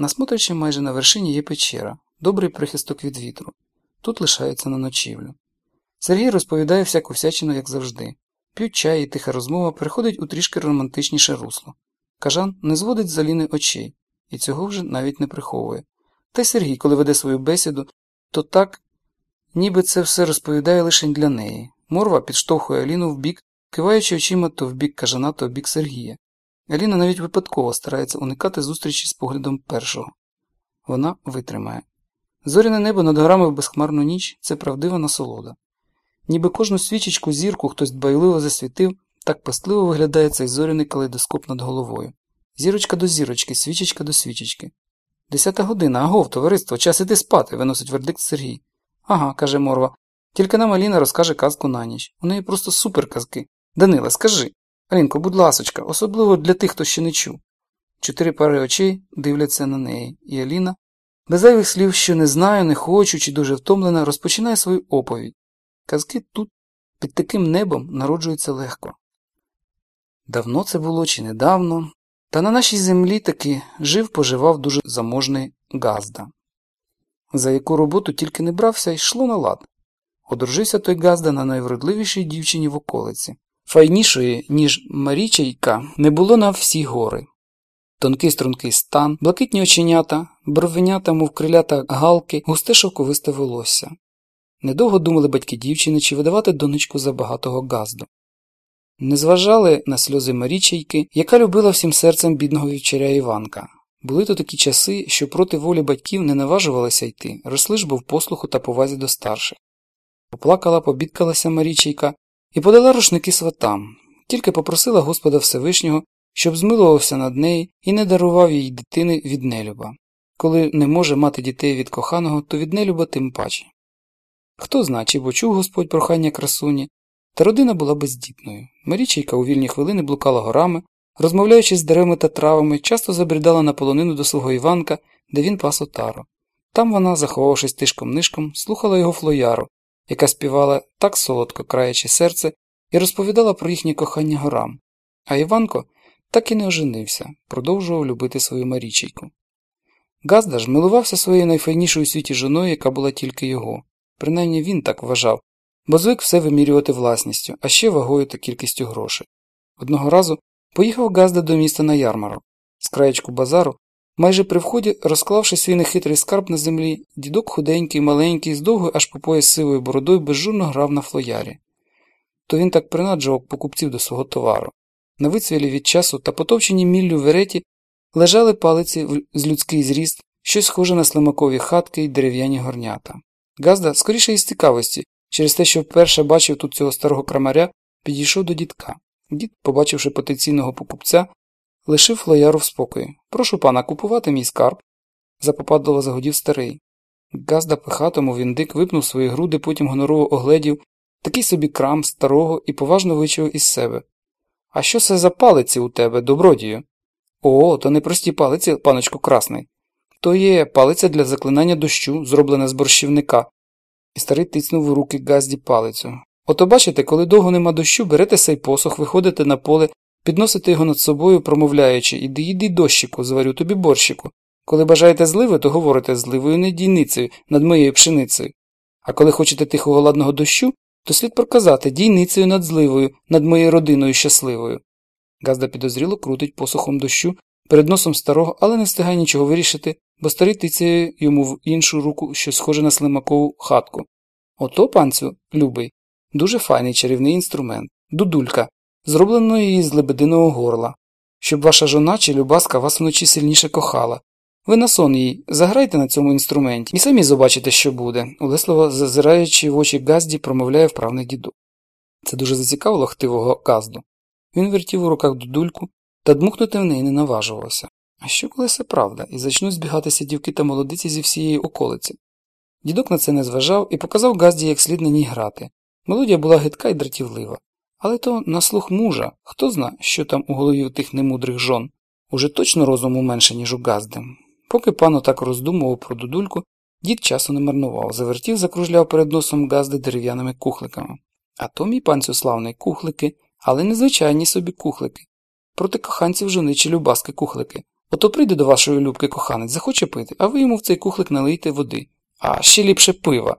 На смотричі майже на вершині є печера, добрий прихисток від вітру. Тут лишаються на ночівлю. Сергій розповідає всяку всячину, як завжди. П'ють чай і тиха розмова переходить у трішки романтичніше русло. Кажан не зводить з Аліни очей, і цього вже навіть не приховує. Та й Сергій, коли веде свою бесіду, то так, ніби це все розповідає лише для неї. Морва підштовхує Аліну в бік, киваючи очима то в бік кажана, то в бік Сергія. Аліна навіть випадково старається уникати зустрічі з поглядом першого. Вона витримає. Зоряне небо над горами в безхмарну ніч це правдива насолода. Ніби кожну свічечку зірку хтось дбайливо засвітив, так пастливо виглядає цей зоряний калейдоскоп над головою. Зірочка до зірочки, свічечка до свічечки. Десята година, агов, товариство, час іти спати, виносить вердикт Сергій. Ага, каже Морва. Тільки нам Аліна розкаже казку на ніч. У неї просто супер казки. Данила, скажи. Алінко, будь ласочка, особливо для тих, хто ще не чув. Чотири пари очей дивляться на неї, і Аліна, без зайвих слів, що не знаю, не хочу чи дуже втомлена, розпочинає свою оповідь. Казки тут, під таким небом, народжуються легко. Давно це було чи недавно, та на нашій землі таки жив поживав дуже заможний Газда. За яку роботу тільки не брався, йшло на лад. Одружився той Газда на найвродливішій дівчині в околиці. Файнішої, ніж Марічайка, не було на всі гори. Тонкий стрункий стан, блакитні оченята, бровенята, мов крилята галки, густе шовковисте волосся. Недовго думали батьки дівчини, чи видавати донечку за багатого газду. Не зважали на сльози Марічайки, яка любила всім серцем бідного вівчаря Іванка. Були то такі часи, що проти волі батьків не наважувалися йти, росли ж бо в послуху та повазі до старших. Поплакала, побідкалася Марічайка і подала рушники сватам, тільки попросила Господа Всевишнього, щоб змилувався над нею і не дарував їй дитини від нелюба. Коли не може мати дітей від коханого, то від нелюба тим паче. Хто зна, чи почув Господь прохання красуні, та родина була бездітною. Марічайка у вільні хвилини блукала горами, розмовляючи з деревами та травами, часто забрідала на полонину до свого Іванка, де він пас отару. Там вона, заховавшись тишком нишком, слухала його флояру, яка співала так солодко краячи серце, і розповідала про їхнє кохання горам. А Іванко так і не оженився, продовжував любити свою Марічейку. Газда ж милувався своєю найфайнішою у світі жоною, яка була тільки його. Принаймні він так вважав, бо звик все вимірювати власністю, а ще вагою та кількістю грошей. Одного разу поїхав Газда до міста на ярмарок. З краєчку базару, майже при вході, розклавши свій нехитрий скарб на землі, дідок худенький, маленький, з довгою аж по пояс сивою бородою безжурно грав на флоярі. То він так принаджував покупців до свого товару. На вицвілі від часу та потовчені міллю вереті лежали палиці з людський зріст, щось схоже на слимакові хатки й дерев'яні горнята. Газда, скоріше із цікавості, через те, що вперше бачив тут цього старого крамаря, підійшов до дідка. Дід, побачивши потенційного покупця, лишив флояру в спокої. Прошу пана купувати мій скарб. запопадливо загодів старий. Газда пихатому віндик випнув свої груди, потім гонорово огледів, такий собі крам старого і поважно вичув із себе. А що це за палиці у тебе, добродію? О, то не прості палиці, паночку красний. То є палиця для заклинання дощу, зроблена з борщівника. І старий тицнув у руки газді палицю. Ото бачите, коли довго нема дощу, берете сей посох, виходите на поле, підносите його над собою, промовляючи Іди, іди, дощику, зварю тобі борщику. Коли бажаєте зливи, то говорите зливою не дійницею над моєю пшеницею. А коли хочете тихого ладного дощу, то слід проказати дійницею над зливою, над моєю родиною щасливою. Газда підозріло крутить посухом дощу перед носом старого, але не встигає нічого вирішити, бо старий тицяє йому в іншу руку щось схоже на слимакову хатку. Ото, панцю, любий, дуже файний чарівний інструмент, дудулька, зробленої з лебединого горла, щоб ваша жона чи любаска вас вночі сильніше кохала. Ви на сон їй, заграйте на цьому інструменті і самі побачите, що буде, улесливо зазираючи в очі Газді, промовляє вправний діду. Це дуже зацікавило хтивого Газду. Він вертів у руках дудульку та дмухнути в неї не наважувався. А що коли це правда, і зачнуть збігатися дівки та молодиці зі всієї околиці? Дідок на це не зважав і показав Газді, як слід на ній грати. Мелодія була гидка і дратівлива. Але то на слух мужа, хто зна, що там у голові у тих немудрих жон. Уже точно розуму менше, ніж у Газди. Поки пан так роздумував про дудульку, дід часу не марнував, завертів, закружляв перед носом Газди дерев'яними кухликами. А то мій панцю славний кухлики, але незвичайні собі кухлики. Проти коханців жони чи любаски кухлики, Ото прийде до вашої любки коханець, захоче пити, а ви йому в цей кухлик налийте води, а ще ліпше пива.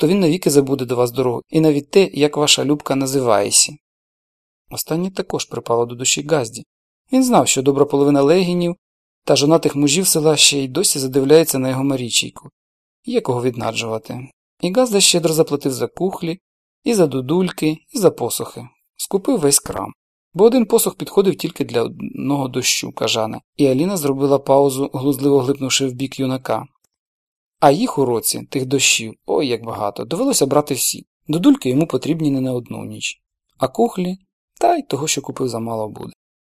То він навіки забуде до вас дорогу, і навіть те, як ваша любка називаєсі. Останнє також припало до душі Газді. Він знав, що добра половина легінів та жонатих мужів села ще й досі задивляється на його Марічійку. Є кого віднаджувати. І Газда щедро заплатив за кухлі, і за дудульки, і за посохи. Скупив весь крам. Бо один посох підходив тільки для одного дощу кажана, і Аліна зробила паузу, глузливо глипнувши в бік юнака. А їх у році, тих дощів, ой як багато, довелося брати всі. Додульки йому потрібні не на одну ніч. А кухлі, та й того, що купив замало буде.